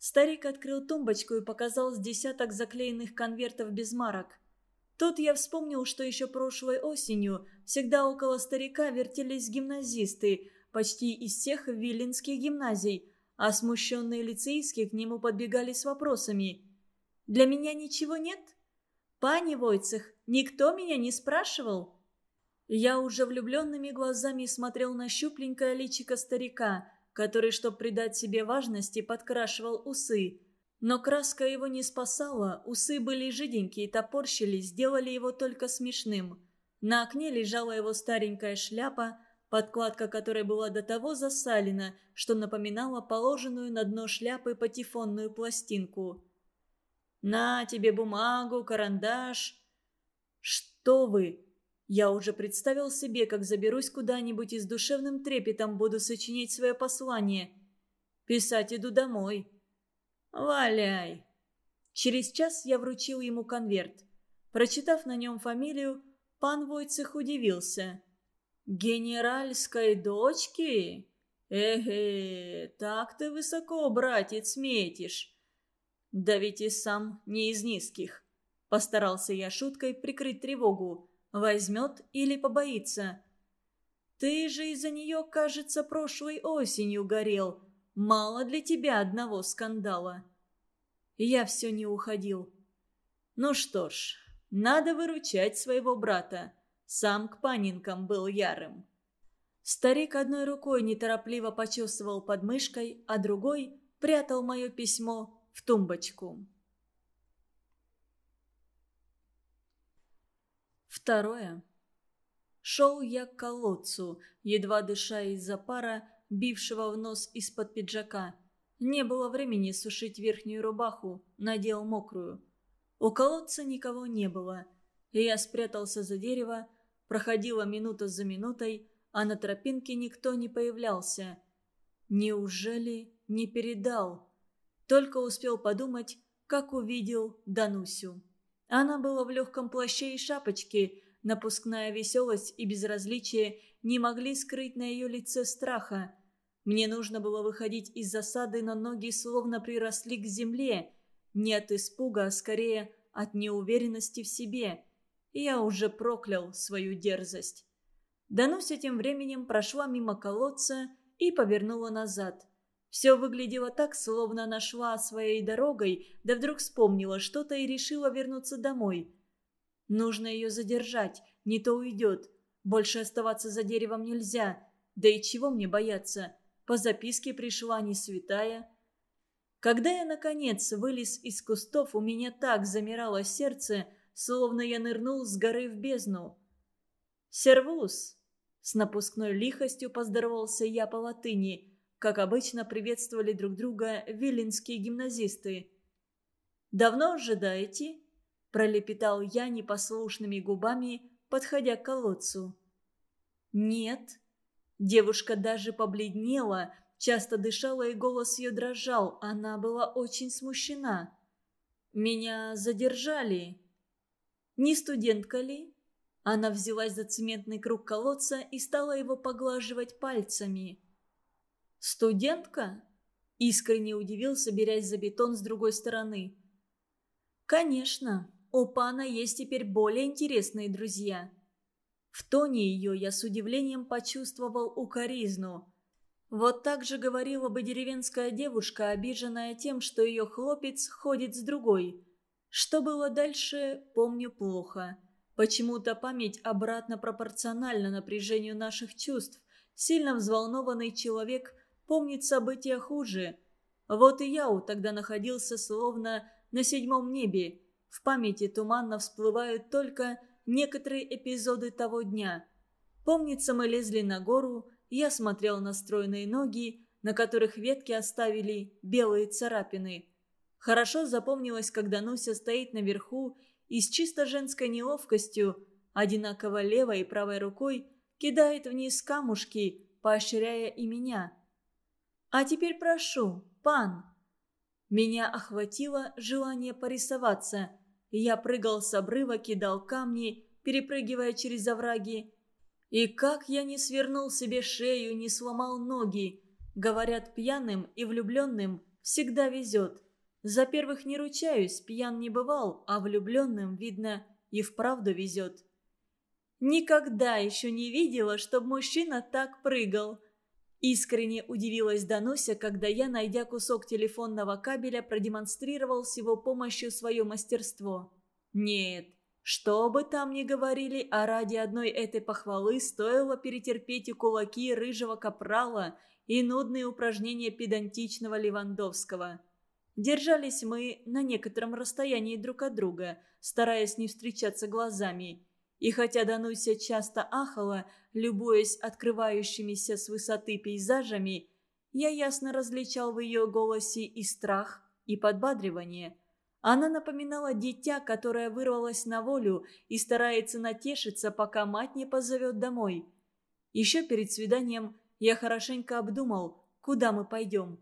Старик открыл тумбочку и показал с десяток заклеенных конвертов без марок. Тут я вспомнил, что еще прошлой осенью всегда около старика вертелись гимназисты, почти из всех виленских гимназий, а смущенные лицейские к нему подбегали с вопросами. «Для меня ничего нет? Пани Войцех, никто меня не спрашивал?» Я уже влюбленными глазами смотрел на щупленькое личико старика, который, чтобы придать себе важности, подкрашивал усы – но краска его не спасала, усы были жиденькие, топорщились, сделали его только смешным. На окне лежала его старенькая шляпа, подкладка которой была до того засалена, что напоминала положенную на дно шляпы патефонную пластинку. «На тебе бумагу, карандаш». «Что вы?» Я уже представил себе, как заберусь куда-нибудь и с душевным трепетом буду сочинять свое послание. Писать иду домой. «Валяй!» Через час я вручил ему конверт. Прочитав на нем фамилию, пан Войцех удивился. «Генеральской дочки? Эге, так ты высоко, братец, метишь!» «Да ведь и сам не из низких!» Постарался я шуткой прикрыть тревогу. Возьмет или побоится. «Ты же из-за нее, кажется, прошлой осенью горел. Мало для тебя одного скандала. Я все не уходил. Ну что ж, надо выручать своего брата. Сам к панинкам был ярым. Старик одной рукой неторопливо почесывал подмышкой, а другой прятал мое письмо в тумбочку. Второе. Шел я к колодцу, едва дыша из-за пара, бившего в нос из-под пиджака. Не было времени сушить верхнюю рубаху, надел мокрую. У колодца никого не было. Я спрятался за дерево, проходила минута за минутой, а на тропинке никто не появлялся. Неужели не передал? Только успел подумать, как увидел Данусю. Она была в легком плаще и шапочке, напускная веселость и безразличие не могли скрыть на ее лице страха. Мне нужно было выходить из засады, но ноги словно приросли к земле. Не от испуга, а скорее от неуверенности в себе. я уже проклял свою дерзость. Дануся тем временем прошла мимо колодца и повернула назад. Все выглядело так, словно она шла своей дорогой, да вдруг вспомнила что-то и решила вернуться домой. Нужно ее задержать, не то уйдет. Больше оставаться за деревом нельзя. Да и чего мне бояться? по записке пришла не святая. Когда я, наконец, вылез из кустов, у меня так замирало сердце, словно я нырнул с горы в бездну. «Сервус!» С напускной лихостью поздоровался я по латыни, как обычно приветствовали друг друга виленские гимназисты. «Давно ожидаете?» – пролепетал я непослушными губами, подходя к колодцу. «Нет», Девушка даже побледнела, часто дышала и голос ее дрожал. Она была очень смущена. «Меня задержали». «Не студентка ли?» Она взялась за цементный круг колодца и стала его поглаживать пальцами. «Студентка?» Искренне удивился, берясь за бетон с другой стороны. «Конечно, у пана есть теперь более интересные друзья». В тоне ее я с удивлением почувствовал укоризну. Вот так же говорила бы деревенская девушка, обиженная тем, что ее хлопец ходит с другой. Что было дальше, помню плохо. Почему-то память обратно пропорциональна напряжению наших чувств. Сильно взволнованный человек помнит события хуже. Вот и я тогда находился словно на седьмом небе. В памяти туманно всплывают только некоторые эпизоды того дня. Помнится, мы лезли на гору, я смотрел на стройные ноги, на которых ветки оставили белые царапины. Хорошо запомнилось, когда Нуся стоит наверху и с чисто женской неловкостью, одинаково левой и правой рукой, кидает вниз камушки, поощряя и меня. «А теперь прошу, пан!» Меня охватило желание порисоваться – я прыгал с обрыва, кидал камни, перепрыгивая через овраги. И как я не свернул себе шею, не сломал ноги. Говорят, пьяным и влюбленным всегда везет. За первых не ручаюсь, пьян не бывал, а влюбленным, видно, и вправду везет. Никогда еще не видела, чтобы мужчина так прыгал. Искренне удивилась Дануся, когда я, найдя кусок телефонного кабеля, продемонстрировал с его помощью свое мастерство. Нет, что бы там ни говорили, а ради одной этой похвалы стоило перетерпеть и кулаки рыжего капрала, и нудные упражнения педантичного Левандовского. Держались мы на некотором расстоянии друг от друга, стараясь не встречаться глазами. И хотя Дануся часто ахала, любуясь открывающимися с высоты пейзажами, я ясно различал в ее голосе и страх, и подбадривание. Она напоминала дитя, которое вырвалось на волю и старается натешиться, пока мать не позовет домой. Еще перед свиданием я хорошенько обдумал, куда мы пойдем.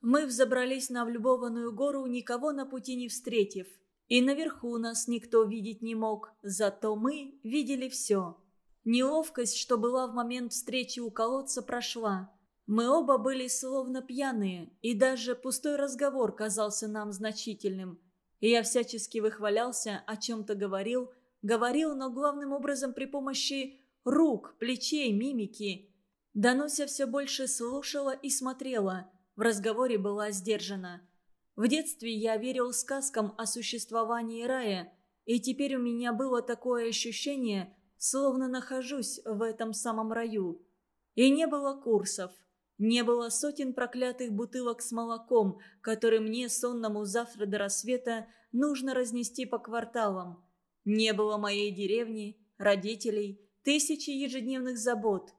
Мы взобрались на влюбованную гору, никого на пути не встретив. И наверху нас никто видеть не мог, зато мы видели все. Неловкость, что была в момент встречи у колодца, прошла. Мы оба были словно пьяные, и даже пустой разговор казался нам значительным. Я всячески выхвалялся, о чем-то говорил, говорил, но главным образом при помощи рук, плечей, мимики. Дануся все больше слушала и смотрела, в разговоре была сдержана. В детстве я верил сказкам о существовании рая, и теперь у меня было такое ощущение, словно нахожусь в этом самом раю. И не было курсов, не было сотен проклятых бутылок с молоком, которые мне, сонному завтра до рассвета, нужно разнести по кварталам. Не было моей деревни, родителей, тысячи ежедневных забот.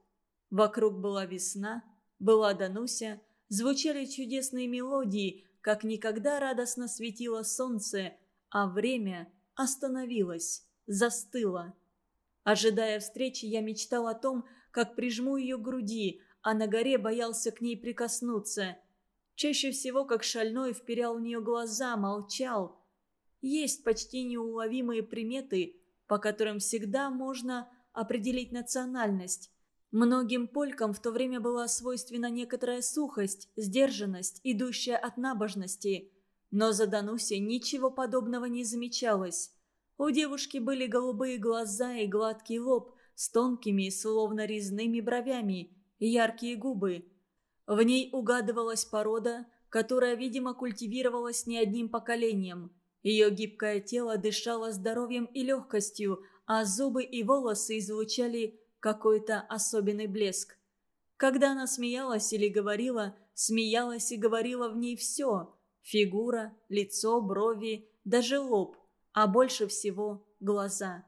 Вокруг была весна, была Дануся, звучали чудесные мелодии, как никогда радостно светило солнце, а время остановилось, застыло. Ожидая встречи, я мечтал о том, как прижму ее к груди, а на горе боялся к ней прикоснуться. Чаще всего, как шальной, вперял в нее глаза, молчал. Есть почти неуловимые приметы, по которым всегда можно определить национальность. Многим полькам в то время была свойственна некоторая сухость, сдержанность, идущая от набожности. Но за Данусей ничего подобного не замечалось. У девушки были голубые глаза и гладкий лоб с тонкими, словно резными бровями, яркие губы. В ней угадывалась порода, которая, видимо, культивировалась не одним поколением. Ее гибкое тело дышало здоровьем и легкостью, а зубы и волосы излучали какой-то особенный блеск. Когда она смеялась или говорила, смеялась и говорила в ней все – фигура, лицо, брови, даже лоб – а больше всего глаза.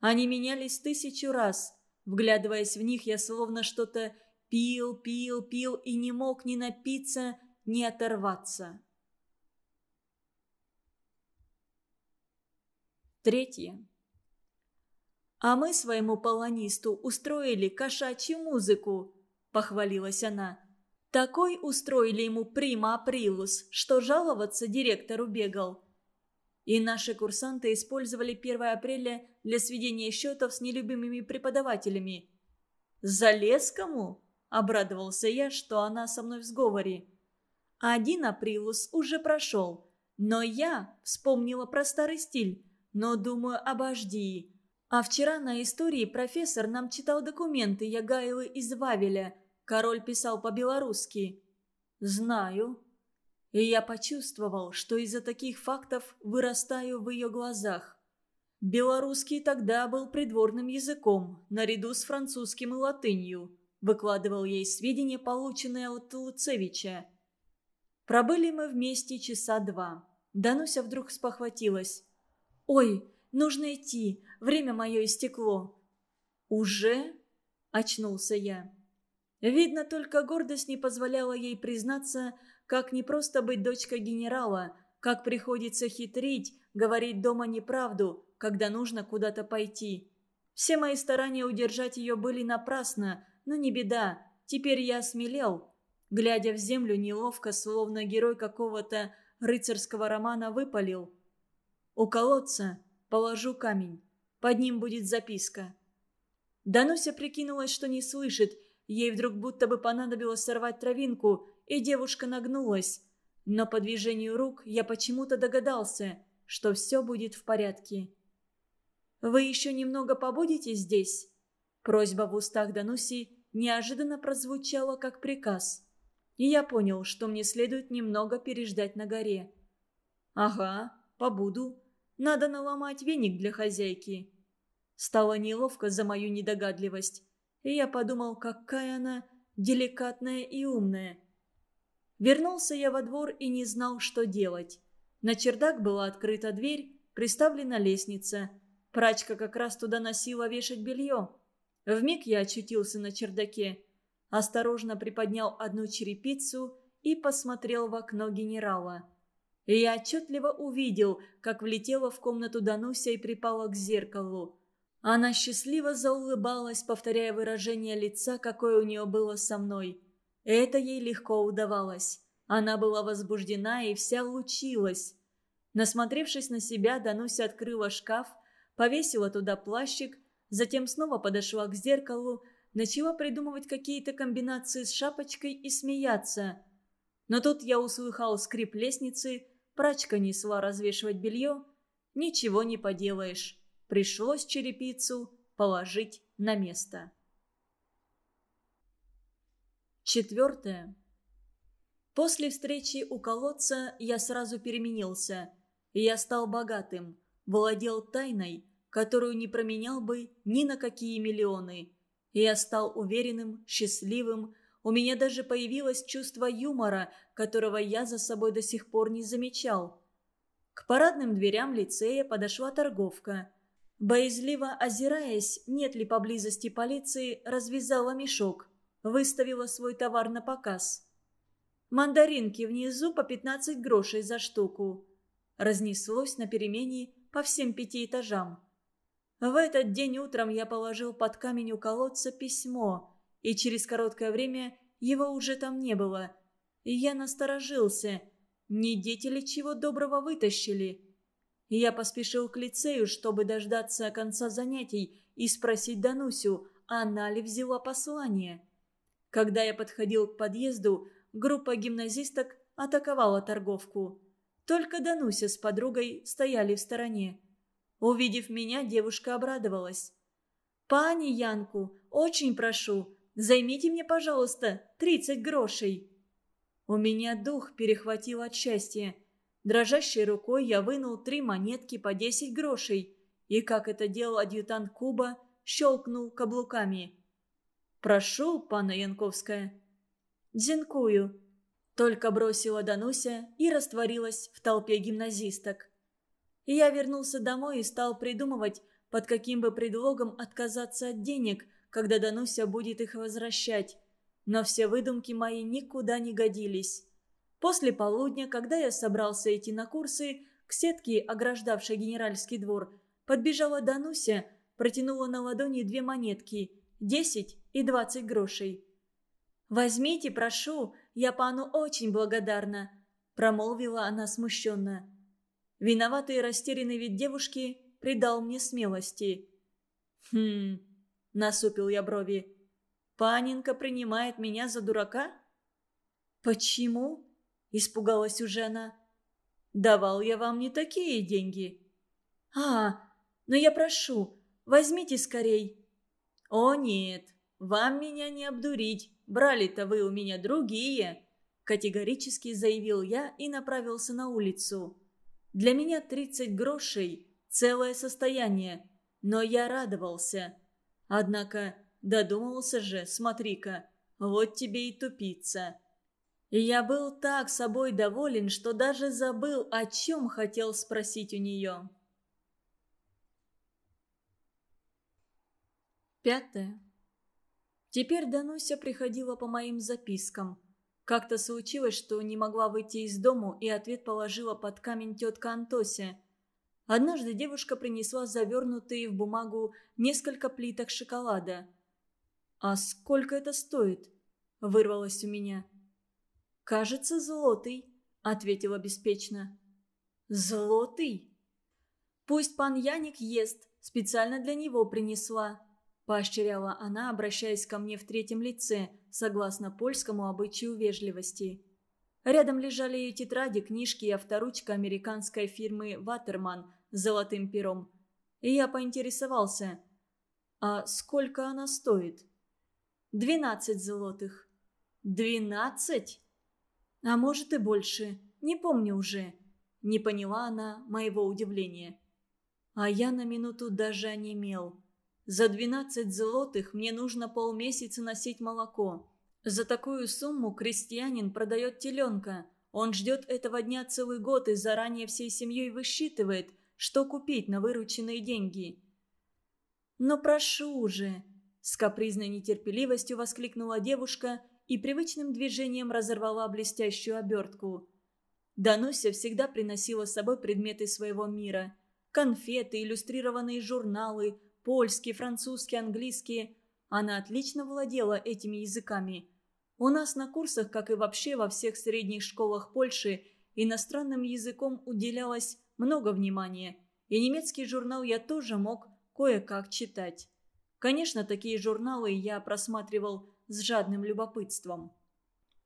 Они менялись тысячу раз. Вглядываясь в них, я словно что-то пил, пил, пил и не мог ни напиться, ни оторваться. Третье. «А мы своему полонисту устроили кошачью музыку», – похвалилась она. «Такой устроили ему прима априлус, что жаловаться директору бегал. И наши курсанты использовали 1 апреля для сведения счетов с нелюбимыми преподавателями. «Залескому?» – обрадовался я, что она со мной в сговоре. Один априлус уже прошел, но я вспомнила про старый стиль, но думаю, обожди. А вчера на истории профессор нам читал документы Ягайлы из Вавеля. Король писал по-белорусски. «Знаю», и я почувствовал, что из-за таких фактов вырастаю в ее глазах. Белорусский тогда был придворным языком, наряду с французским и латынью. Выкладывал ей сведения, полученные от Луцевича. Пробыли мы вместе часа два. Дануся вдруг спохватилась. «Ой, нужно идти, время мое истекло». «Уже?» – очнулся я. Видно, только гордость не позволяла ей признаться, как не просто быть дочкой генерала, как приходится хитрить, говорить дома неправду, когда нужно куда-то пойти. Все мои старания удержать ее были напрасно, но не беда, теперь я смелел. Глядя в землю неловко, словно герой какого-то рыцарского романа выпалил. У колодца положу камень, под ним будет записка. Дануся прикинулась, что не слышит, ей вдруг будто бы понадобилось сорвать травинку – и девушка нагнулась. но по движению рук я почему-то догадался, что все будет в порядке. «Вы еще немного побудете здесь?» Просьба в устах Дануси неожиданно прозвучала как приказ. И я понял, что мне следует немного переждать на горе. «Ага, побуду. Надо наломать веник для хозяйки». Стало неловко за мою недогадливость, и я подумал, какая она деликатная и умная. Вернулся я во двор и не знал, что делать. На чердак была открыта дверь, приставлена лестница. Прачка как раз туда носила вешать белье. Вмиг я очутился на чердаке. Осторожно приподнял одну черепицу и посмотрел в окно генерала. И я отчетливо увидел, как влетела в комнату Дануся и припала к зеркалу. Она счастливо заулыбалась, повторяя выражение лица, какое у нее было со мной. Это ей легко удавалось. Она была возбуждена и вся лучилась. Насмотревшись на себя, Дануся открыла шкаф, повесила туда плащик, затем снова подошла к зеркалу, начала придумывать какие-то комбинации с шапочкой и смеяться. Но тут я услыхал скрип лестницы, прачка несла развешивать белье. Ничего не поделаешь. Пришлось черепицу положить на место. Четвертое. После встречи у колодца я сразу переменился. Я стал богатым, владел тайной, которую не променял бы ни на какие миллионы. Я стал уверенным, счастливым, у меня даже появилось чувство юмора, которого я за собой до сих пор не замечал. К парадным дверям лицея подошла торговка. Боязливо озираясь, нет ли поблизости полиции, развязала мешок, выставила свой товар на показ. «Мандаринки внизу по 15 грошей за штуку», разнеслось на перемене по всем пяти этажам. В этот день утром я положил под камень у колодца письмо, и через короткое время его уже там не было. И я насторожился, не дети ли чего доброго вытащили. Я поспешил к лицею, чтобы дождаться конца занятий и спросить Данусю, она ли взяла послание. Когда я подходил к подъезду, группа гимназисток атаковала торговку. Только Дануся с подругой стояли в стороне. Увидев меня, девушка обрадовалась. «Пани Янку, очень прошу, займите мне, пожалуйста, тридцать грошей». У меня дух перехватил от счастья. Дрожащей рукой я вынул три монетки по десять грошей и, как это делал адъютант Куба, щелкнул каблуками. «Прошу, пана Янковская». «Дзинкую», — только бросила Дануся и растворилась в толпе гимназисток. И я вернулся домой и стал придумывать, под каким бы предлогом отказаться от денег, когда Дануся будет их возвращать. Но все выдумки мои никуда не годились. После полудня, когда я собрался идти на курсы, к сетке, ограждавшей генеральский двор, подбежала Дануся, протянула на ладони две монетки – десять и двадцать грошей. «Возьмите, прошу, я пану очень благодарна», – промолвила она смущенно. Виноватый и растерянный вид девушки придал мне смелости. «Хм...» – насупил я брови. «Паненка принимает меня за дурака?» «Почему?» – испугалась уже она. «Давал я вам не такие деньги». «А, но я прошу, возьмите скорей». «О нет, вам меня не обдурить, брали-то вы у меня другие», – категорически заявил я и направился на улицу. Для меня 30 грошей – целое состояние, но я радовался. Однако додумался же, смотри-ка, вот тебе и тупица. Я был так собой доволен, что даже забыл, о чем хотел спросить у нее. Пятое. Теперь Дануся приходила по моим запискам – как-то случилось, что не могла выйти из дому, и ответ положила под камень тетка Антося. Однажды девушка принесла завернутые в бумагу несколько плиток шоколада. «А сколько это стоит?» – вырвалось у меня. «Кажется, злотый», – ответила беспечно. «Злотый?» «Пусть пан Яник ест, специально для него принесла», – поощряла она, обращаясь ко мне в третьем лице, согласно польскому обычаю вежливости. Рядом лежали ее тетради, книжки и авторучка американской фирмы «Ватерман» золотым пером. И я поинтересовался, а сколько она стоит? «Двенадцать золотых». «Двенадцать?» «А может и больше. Не помню уже». Не поняла она моего удивления. А я на минуту даже онемел. За двенадцать золотых мне нужно полмесяца носить молоко. За такую сумму крестьянин продает теленка. Он ждет этого дня целый год и заранее всей семьей высчитывает, что купить на вырученные деньги. «Но прошу же!» – с капризной нетерпеливостью воскликнула девушка и привычным движением разорвала блестящую обертку. Дануся всегда приносила с собой предметы своего мира. Конфеты, иллюстрированные журналы, польские, французские, английские. Она отлично владела этими языками – у нас на курсах, как и вообще во всех средних школах Польши, иностранным языком уделялось много внимания, и немецкий журнал я тоже мог кое-как читать. Конечно, такие журналы я просматривал с жадным любопытством.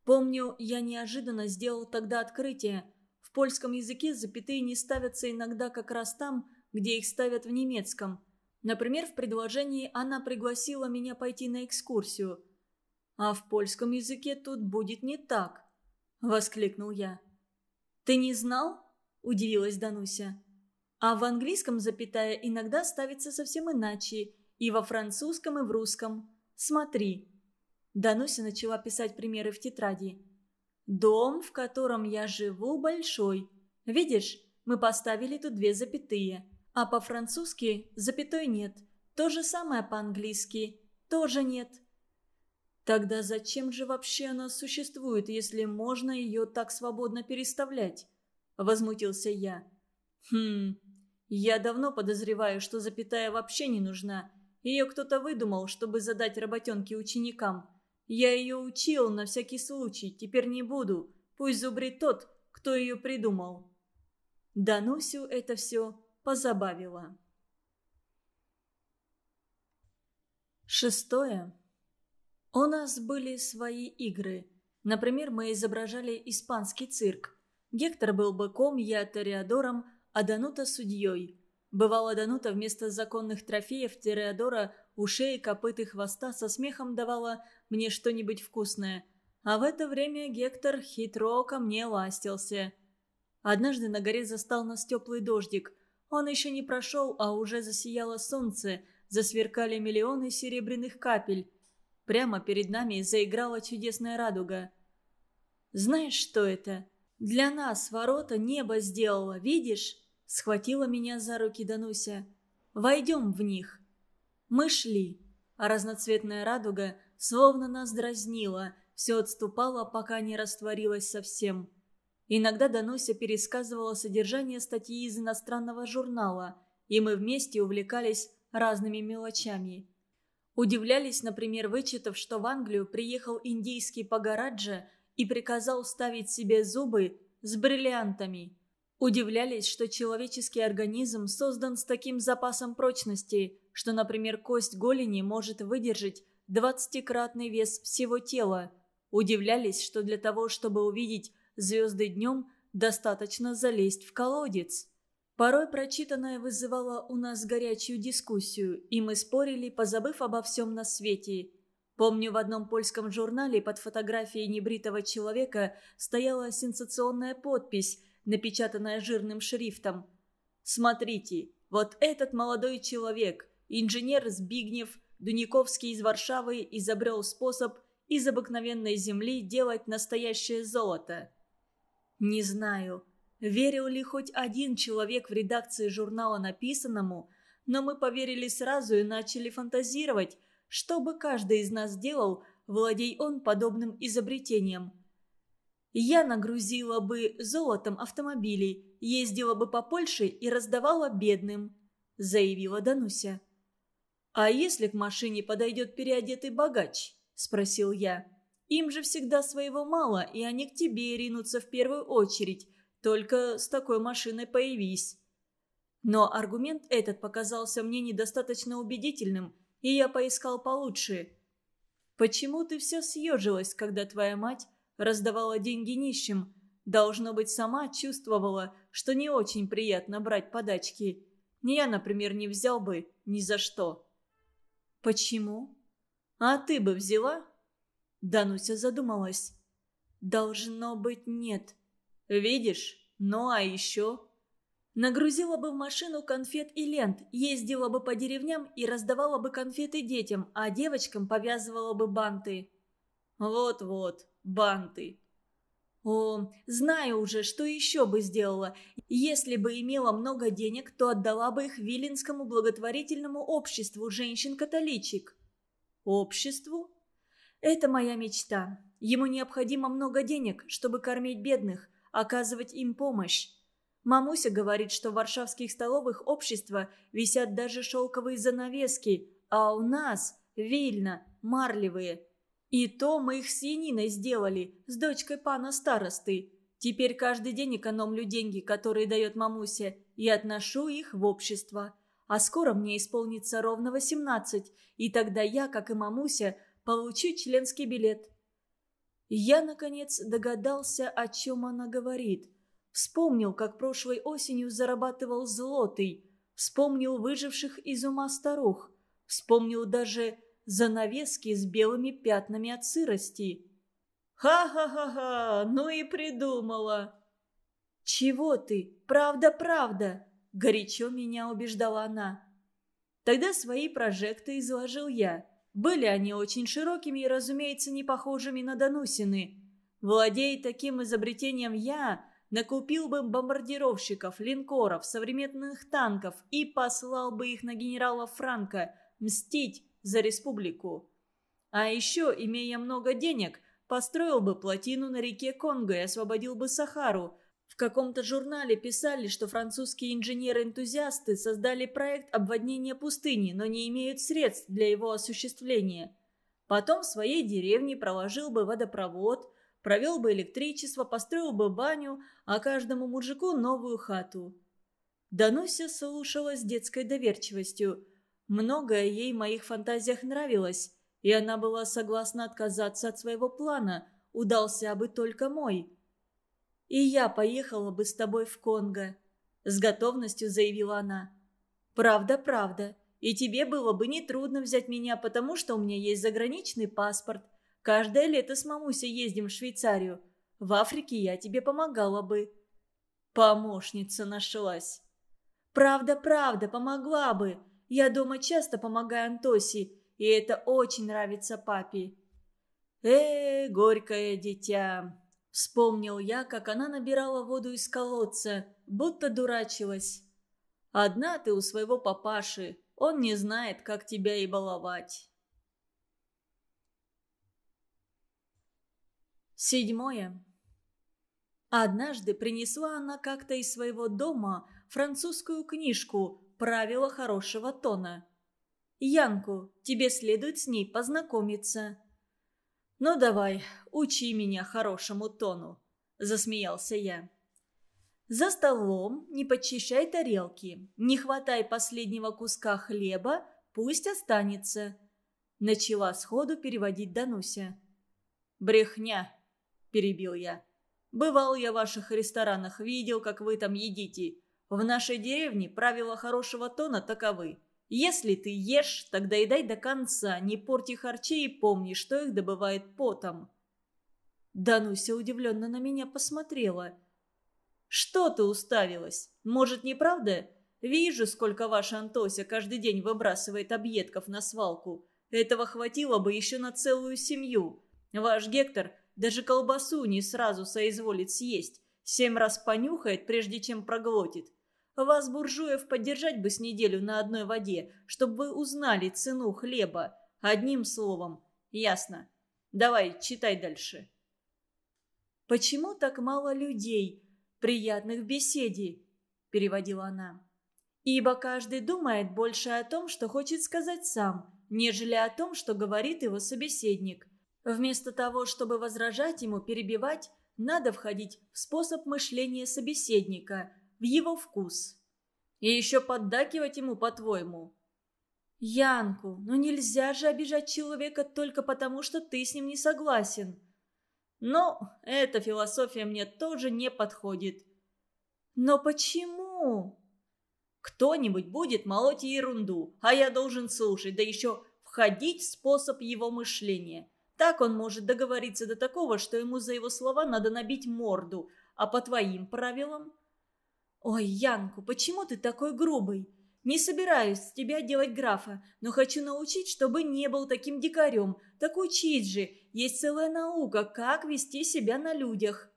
Помню, я неожиданно сделал тогда открытие. В польском языке запятые не ставятся иногда как раз там, где их ставят в немецком. Например, в предложении она пригласила меня пойти на экскурсию – а в польском языке тут будет не так», — воскликнул я. «Ты не знал?» — удивилась Дануся. «А в английском запятая иногда ставится совсем иначе, и во французском, и в русском. Смотри». Дануся начала писать примеры в тетради. «Дом, в котором я живу, большой. Видишь, мы поставили тут две запятые, а по-французски запятой нет. То же самое по-английски. Тоже нет. Тогда зачем же вообще она существует, если можно ее так свободно переставлять? Возмутился я. Хм, я давно подозреваю, что запятая вообще не нужна. Ее кто-то выдумал, чтобы задать работенки ученикам. Я ее учил на всякий случай, теперь не буду. Пусть зубрит тот, кто ее придумал. Данусю это все позабавило. Шестое. У нас были свои игры. Например, мы изображали испанский цирк. Гектор был быком, я Тореадором, а Данута судьей. Бывало, Данута вместо законных трофеев Тореадора ушей, копыт и хвоста со смехом давала мне что-нибудь вкусное. А в это время Гектор хитро ко мне ластился. Однажды на горе застал нас теплый дождик. Он еще не прошел, а уже засияло солнце, засверкали миллионы серебряных капель. Прямо перед нами заиграла чудесная радуга. «Знаешь, что это? Для нас ворота небо сделало, видишь?» Схватила меня за руки Дануся. «Войдем в них». Мы шли, а разноцветная радуга словно нас дразнила, все отступало, пока не растворилось совсем. Иногда Дануся пересказывала содержание статьи из иностранного журнала, и мы вместе увлекались разными мелочами. Удивлялись, например, вычитав, что в Англию приехал индийский Пагараджа и приказал ставить себе зубы с бриллиантами. Удивлялись, что человеческий организм создан с таким запасом прочности, что, например, кость голени может выдержать двадцатикратный вес всего тела. Удивлялись, что для того, чтобы увидеть звезды днем, достаточно залезть в колодец. Порой прочитанное вызывало у нас горячую дискуссию, и мы спорили, позабыв обо всем на свете. Помню, в одном польском журнале под фотографией небритого человека стояла сенсационная подпись, напечатанная жирным шрифтом. «Смотрите, вот этот молодой человек, инженер Збигнев Дуниковский из Варшавы, изобрел способ из обыкновенной земли делать настоящее золото». Не знаю, Верил ли хоть один человек в редакции журнала написанному, но мы поверили сразу и начали фантазировать, что бы каждый из нас делал, владей он подобным изобретением. Я нагрузила бы золотом автомобилей, ездила бы по Польше и раздавала бедным, заявила Дануся. «А если к машине подойдет переодетый богач?» – спросил я. «Им же всегда своего мало, и они к тебе ринутся в первую очередь, только с такой машиной появись. Но аргумент этот показался мне недостаточно убедительным, и я поискал получше. Почему ты все съежилась, когда твоя мать раздавала деньги нищим. Должно быть, сама чувствовала, что не очень приятно брать подачки. Я, например, не взял бы ни за что. «Почему?» «А ты бы взяла?» Дануся задумалась. «Должно быть, нет. Видишь? Ну а еще?» Нагрузила бы в машину конфет и лент, ездила бы по деревням и раздавала бы конфеты детям, а девочкам повязывала бы банты. Вот-вот, банты. О, знаю уже, что еще бы сделала. Если бы имела много денег, то отдала бы их Виленскому благотворительному обществу женщин-католичек. Обществу? Это моя мечта. Ему необходимо много денег, чтобы кормить бедных, оказывать им помощь. Мамуся говорит, что в варшавских столовых общества висят даже шелковые занавески, а у нас, Вильно, марлевые. И то мы их с Яниной сделали, с дочкой пана старосты. Теперь каждый день экономлю деньги, которые дает мамуся, и отношу их в общество. А скоро мне исполнится ровно 18, и тогда я, как и мамуся, получу членский билет. Я, наконец, догадался, о чем она говорит – Вспомнил, как прошлой осенью зарабатывал злотый. Вспомнил выживших из ума старух. Вспомнил даже занавески с белыми пятнами от сырости. «Ха-ха-ха-ха! Ну и придумала!» «Чего ты? Правда-правда!» – горячо меня убеждала она. Тогда свои прожекты изложил я. Были они очень широкими и, разумеется, не похожими на Данусины. Владея таким изобретением я, накупил бы бомбардировщиков, линкоров, современных танков и послал бы их на генерала Франка мстить за республику. А еще, имея много денег, построил бы плотину на реке Конго и освободил бы Сахару. В каком-то журнале писали, что французские инженеры-энтузиасты создали проект обводнения пустыни, но не имеют средств для его осуществления. Потом в своей деревне проложил бы водопровод – Провел бы электричество, построил бы баню, а каждому мужику новую хату. Дануся слушала с детской доверчивостью. Многое ей в моих фантазиях нравилось, и она была согласна отказаться от своего плана, удался бы только мой. «И я поехала бы с тобой в Конго», — с готовностью заявила она. «Правда, правда. И тебе было бы нетрудно взять меня, потому что у меня есть заграничный паспорт. Каждое лето с мамусей ездим в Швейцарию. В Африке я тебе помогала бы». Помощница нашлась. «Правда, правда, помогла бы. Я дома часто помогаю Антоси, и это очень нравится папе». «Э, горькое дитя!» Вспомнил я, как она набирала воду из колодца, будто дурачилась. «Одна ты у своего папаши, он не знает, как тебя и баловать». Седьмое. Однажды принесла она как-то из своего дома французскую книжку «Правила хорошего тона». «Янку, тебе следует с ней познакомиться». «Ну давай, учи меня хорошему тону», – засмеялся я. «За столом не подчищай тарелки, не хватай последнего куска хлеба, пусть останется», – начала сходу переводить Дануся. «Брехня», – перебил я. «Бывал я в ваших ресторанах, видел, как вы там едите. В нашей деревне правила хорошего тона таковы. Если ты ешь, тогда и дай до конца, не порти харчи и помни, что их добывает потом». Дануся удивленно на меня посмотрела. «Что ты уставилась? Может, не правда? Вижу, сколько ваша Антося каждый день выбрасывает объедков на свалку. Этого хватило бы еще на целую семью. Ваш Гектор даже колбасу не сразу соизволит съесть. Семь раз понюхает, прежде чем проглотит. Вас, буржуев, поддержать бы с неделю на одной воде, чтобы вы узнали цену хлеба. Одним словом. Ясно. Давай, читай дальше. «Почему так мало людей, приятных в беседе?» – переводила она. «Ибо каждый думает больше о том, что хочет сказать сам, нежели о том, что говорит его собеседник. Вместо того, чтобы возражать ему, перебивать, надо входить в способ мышления собеседника, в его вкус. И еще поддакивать ему, по-твоему. «Янку, ну нельзя же обижать человека только потому, что ты с ним не согласен». Но эта философия мне тоже не подходит. Но почему? Кто-нибудь будет молоть ерунду, а я должен слушать, да еще входить в способ его мышления. Так он может договориться до такого, что ему за его слова надо набить морду, а по твоим правилам... Ой, Янку, почему ты такой грубый? Не собираюсь с тебя делать графа, но хочу научить, чтобы не был таким дикарем. Так учить же, есть целая наука, как вести себя на людях.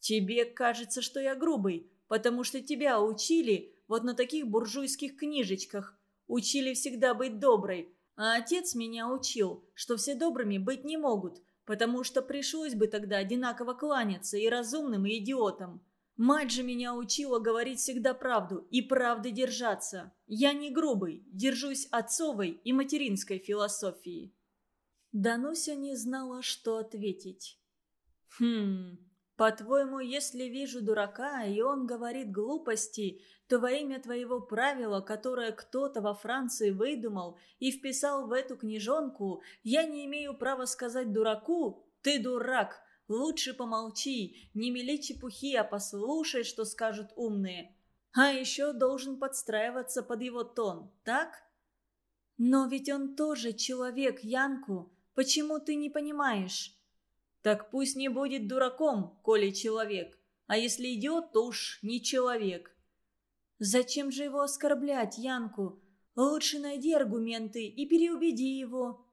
Тебе кажется, что я грубый, потому что тебя учили вот на таких буржуйских книжечках. Учили всегда быть доброй. А отец меня учил, что все добрыми быть не могут, потому что пришлось бы тогда одинаково кланяться и разумным, и идиотам. Мать же меня учила говорить всегда правду и правды держаться. Я не грубый, держусь отцовой и материнской философии. Дануся не знала, что ответить. «Хм, по-твоему, если вижу дурака, и он говорит глупости, то во имя твоего правила, которое кто-то во Франции выдумал и вписал в эту книжонку, я не имею права сказать дураку «ты дурак», лучше помолчи, не мели чепухи, а послушай, что скажут умные. А еще должен подстраиваться под его тон, так? Но ведь он тоже человек, Янку. Почему ты не понимаешь? Так пусть не будет дураком, коли человек. А если идет, то уж не человек. Зачем же его оскорблять, Янку? Лучше найди аргументы и переубеди его.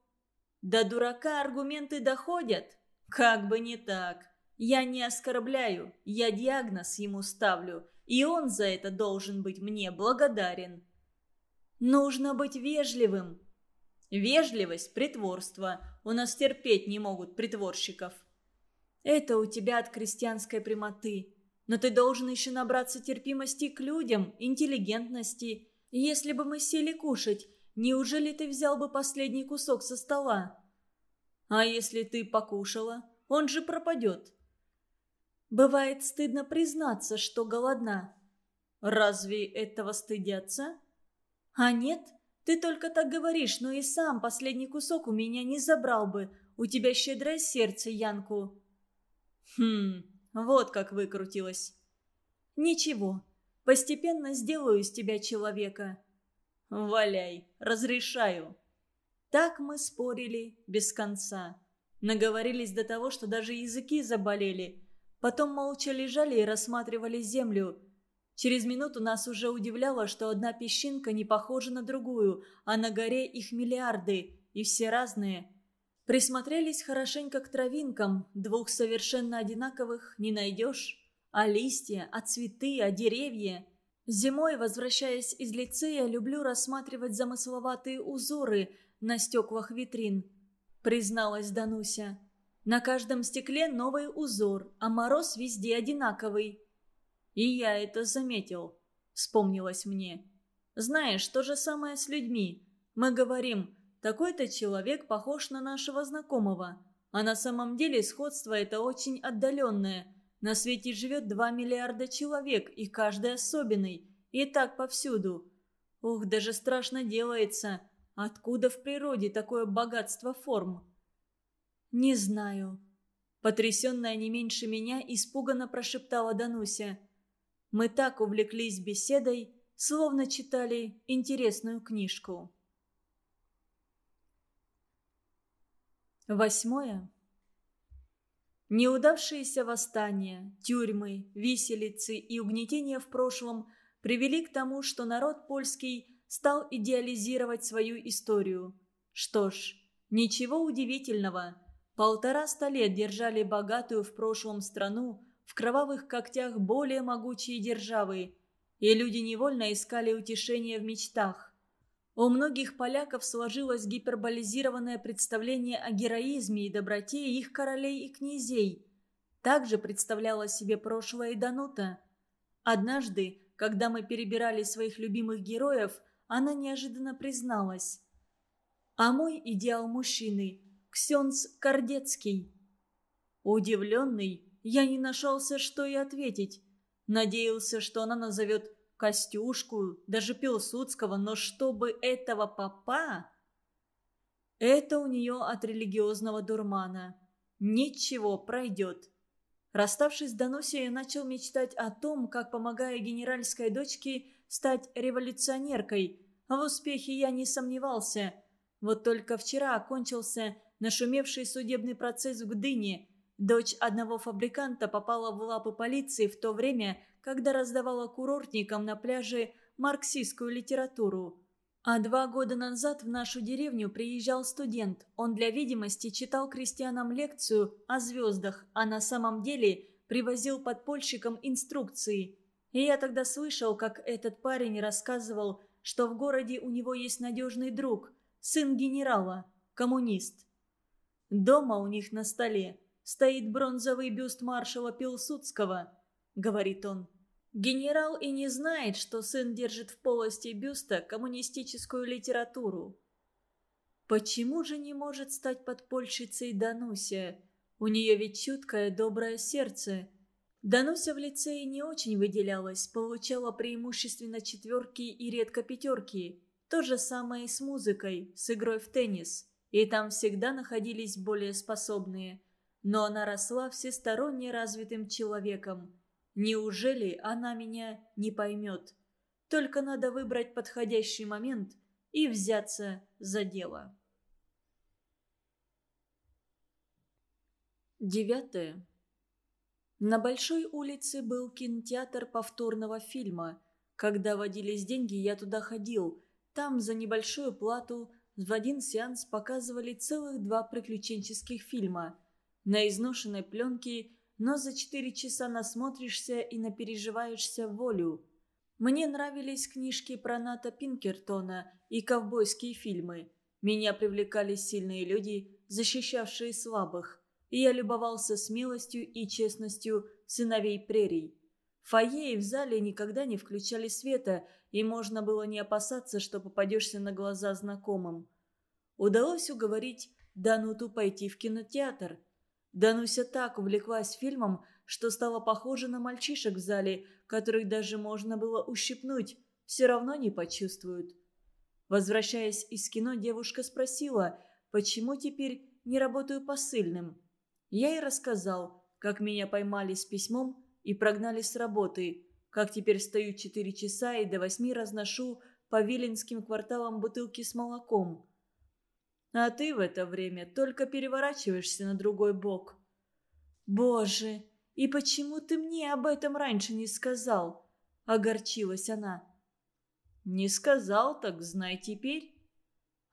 До дурака аргументы доходят? Как бы не так. Я не оскорбляю, я диагноз ему ставлю, и он за это должен быть мне благодарен. Нужно быть вежливым. Вежливость – притворство. У нас терпеть не могут притворщиков. Это у тебя от крестьянской прямоты. Но ты должен еще набраться терпимости к людям, интеллигентности. Если бы мы сели кушать, неужели ты взял бы последний кусок со стола? А если ты покушала, он же пропадет. Бывает стыдно признаться, что голодна. Разве этого стыдятся? А нет, ты только так говоришь, но и сам последний кусок у меня не забрал бы. У тебя щедрое сердце, Янку. Хм, вот как выкрутилась. Ничего, постепенно сделаю из тебя человека. Валяй, разрешаю. Так мы спорили без конца. Наговорились до того, что даже языки заболели. Потом молча лежали и рассматривали землю. Через минуту нас уже удивляло, что одна песчинка не похожа на другую, а на горе их миллиарды, и все разные. Присмотрелись хорошенько к травинкам, двух совершенно одинаковых не найдешь. А листья, а цветы, а деревья. Зимой, возвращаясь из лицея, люблю рассматривать замысловатые узоры – на стеклах витрин», — призналась Дануся. «На каждом стекле новый узор, а мороз везде одинаковый». «И я это заметил», — вспомнилось мне. «Знаешь, то же самое с людьми. Мы говорим, такой-то человек похож на нашего знакомого, а на самом деле сходство это очень отдаленное. На свете живет два миллиарда человек, и каждый особенный, и так повсюду. Ух, даже страшно делается». Откуда в природе такое богатство форм? Не знаю. Потрясенная не меньше меня, испуганно прошептала Дануся. Мы так увлеклись беседой, словно читали интересную книжку. Восьмое. Неудавшиеся восстания, тюрьмы, виселицы и угнетения в прошлом привели к тому, что народ польский стал идеализировать свою историю. Что ж, ничего удивительного. Полтораста лет держали богатую в прошлом страну в кровавых когтях более могучие державы, и люди невольно искали утешения в мечтах. У многих поляков сложилось гиперболизированное представление о героизме и доброте их королей и князей. Также представляла себе прошлое и Данута. Однажды, когда мы перебирали своих любимых героев, она неожиданно призналась. «А мой идеал мужчины – Ксенц Кордецкий». Удивленный, я не нашелся, что и ответить. Надеялся, что она назовет Костюшку, даже Пилсудского, но чтобы этого папа... Это у нее от религиозного дурмана. Ничего, пройдет. Расставшись с Данусей, я начал мечтать о том, как, помогая генеральской дочке, стать революционеркой. А в успехе я не сомневался. Вот только вчера окончился нашумевший судебный процесс в Гдыне. Дочь одного фабриканта попала в лапы полиции в то время, когда раздавала курортникам на пляже марксистскую литературу. А два года назад в нашу деревню приезжал студент. Он для видимости читал крестьянам лекцию о звездах, а на самом деле привозил подпольщикам инструкции. И я тогда слышал, как этот парень рассказывал, что в городе у него есть надежный друг, сын генерала, коммунист. Дома у них на столе стоит бронзовый бюст маршала Пилсудского, говорит он. Генерал и не знает, что сын держит в полости бюста коммунистическую литературу. Почему же не может стать подпольщицей Дануся? У нее ведь чуткое, доброе сердце. Дануся в лицее не очень выделялась, получала преимущественно четверки и редко пятерки. То же самое и с музыкой, с игрой в теннис. И там всегда находились более способные. Но она росла всесторонне развитым человеком – Неужели она меня не поймет? Только надо выбрать подходящий момент и взяться за дело. Девятое. На Большой улице был кинотеатр повторного фильма. Когда водились деньги, я туда ходил. Там за небольшую плату в один сеанс показывали целых два приключенческих фильма. На изношенной пленке но за четыре часа насмотришься и напереживаешься волю. Мне нравились книжки про Ната Пинкертона и ковбойские фильмы. Меня привлекали сильные люди, защищавшие слабых. И я любовался смелостью и честностью сыновей прерий. В фойе и в зале никогда не включали света, и можно было не опасаться, что попадешься на глаза знакомым. Удалось уговорить Дануту пойти в кинотеатр – Дануся так увлеклась фильмом, что стала похожа на мальчишек в зале, которых даже можно было ущипнуть, все равно не почувствуют. Возвращаясь из кино, девушка спросила, почему теперь не работаю посыльным. Я ей рассказал, как меня поймали с письмом и прогнали с работы, как теперь стою четыре часа и до восьми разношу по виленским кварталам бутылки с молоком. А ты в это время только переворачиваешься на другой бок. «Боже, и почему ты мне об этом раньше не сказал?» – огорчилась она. «Не сказал, так знай теперь».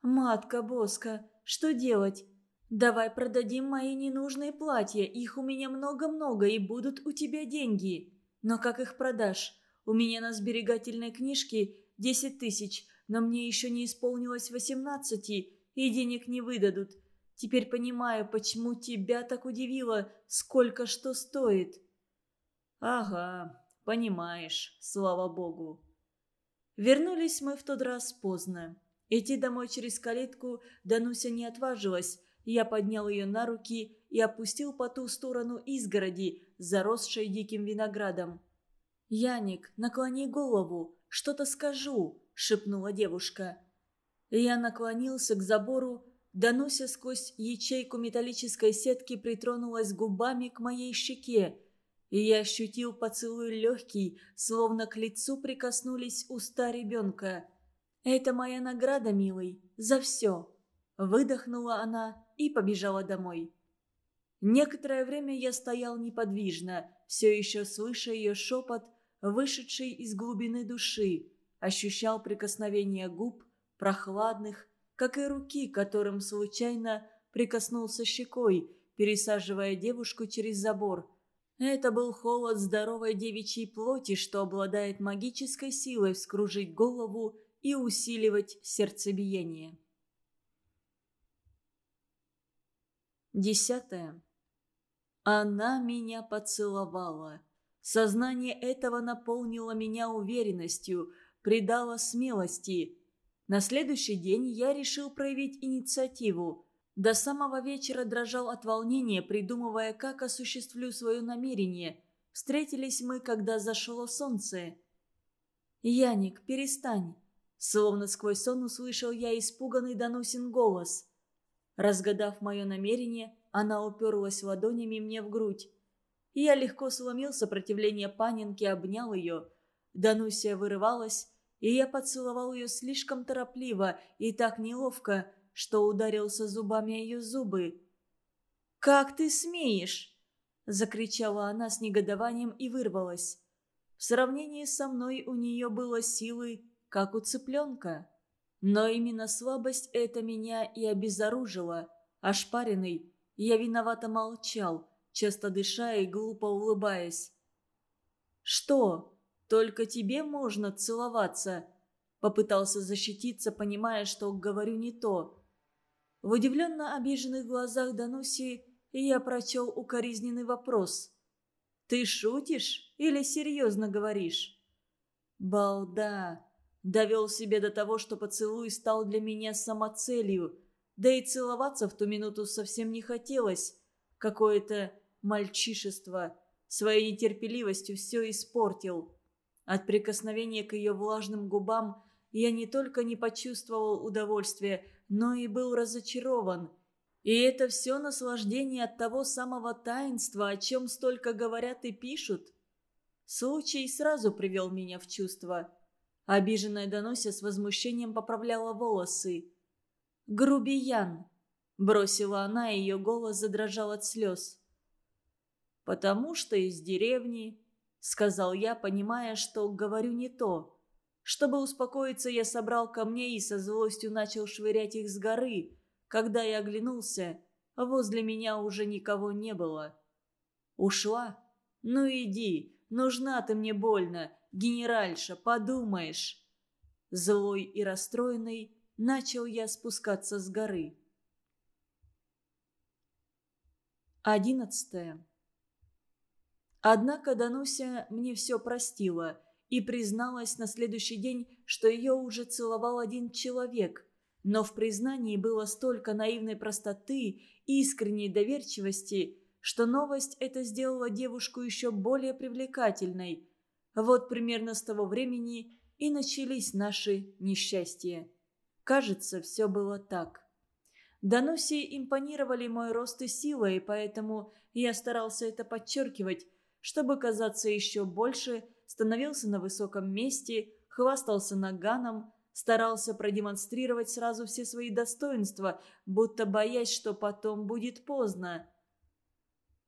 «Матка Боска, что делать? Давай продадим мои ненужные платья, их у меня много-много, и будут у тебя деньги. Но как их продашь? У меня на сберегательной книжке десять тысяч, но мне еще не исполнилось восемнадцати, и денег не выдадут. Теперь понимаю, почему тебя так удивило, сколько что стоит». «Ага, понимаешь, слава богу». Вернулись мы в тот раз поздно. Идти домой через калитку Дануся не отважилась. Я поднял ее на руки и опустил по ту сторону изгороди, заросшей диким виноградом. «Яник, наклони голову, что-то скажу», — шепнула девушка. Я наклонился к забору, Дануся сквозь ячейку металлической сетки притронулась губами к моей щеке, и я ощутил поцелуй легкий, словно к лицу прикоснулись уста ребенка. «Это моя награда, милый, за все!» Выдохнула она и побежала домой. Некоторое время я стоял неподвижно, все еще слыша ее шепот, вышедший из глубины души, ощущал прикосновение губ, прохладных, как и руки, которым случайно прикоснулся щекой, пересаживая девушку через забор. Это был холод здоровой девичьей плоти, что обладает магической силой вскружить голову и усиливать сердцебиение. Десятое. Она меня поцеловала. Сознание этого наполнило меня уверенностью, придало смелости – на следующий день я решил проявить инициативу. До самого вечера дрожал от волнения, придумывая, как осуществлю свое намерение. Встретились мы, когда зашло солнце. «Яник, перестань!» Словно сквозь сон услышал я испуганный Данусин голос. Разгадав мое намерение, она уперлась ладонями мне в грудь. Я легко сломил сопротивление Панинки, обнял ее. Данусия вырывалась, и я поцеловал ее слишком торопливо и так неловко, что ударился зубами о ее зубы. «Как ты смеешь?» – закричала она с негодованием и вырвалась. В сравнении со мной у нее было силы, как у цыпленка. Но именно слабость это меня и обезоружило. Ошпаренный, я виновато молчал, часто дыша и глупо улыбаясь. «Что, только тебе можно целоваться?» Попытался защититься, понимая, что говорю не то. В удивленно обиженных глазах Дануси я прочел укоризненный вопрос. «Ты шутишь или серьезно говоришь?» «Балда!» Довел себе до того, что поцелуй стал для меня самоцелью. Да и целоваться в ту минуту совсем не хотелось. Какое-то мальчишество. Своей нетерпеливостью все испортил. От прикосновения к ее влажным губам я не только не почувствовал удовольствия, но и был разочарован. И это все наслаждение от того самого таинства, о чем столько говорят и пишут. Случай сразу привел меня в чувство. Обиженная Донося с возмущением поправляла волосы. «Грубиян!» – бросила она, и ее голос задрожал от слез. «Потому что из деревни», – сказал я, понимая, что говорю не то. Чтобы успокоиться, я собрал камни и со злостью начал швырять их с горы. Когда я оглянулся, возле меня уже никого не было. «Ушла? Ну иди, нужна ты мне больно, генеральша, подумаешь». Злой и расстроенный, начал я спускаться с горы. Одиннадцатое. Однако Дануся мне все простила и призналась на следующий день, что ее уже целовал один человек. Но в признании было столько наивной простоты и искренней доверчивости, что новость эта сделала девушку еще более привлекательной. Вот примерно с того времени и начались наши несчастья. Кажется, все было так. Дануси импонировали мой рост и сила, и поэтому я старался это подчеркивать, чтобы казаться еще больше, становился на высоком месте, хвастался наганом, старался продемонстрировать сразу все свои достоинства, будто боясь, что потом будет поздно.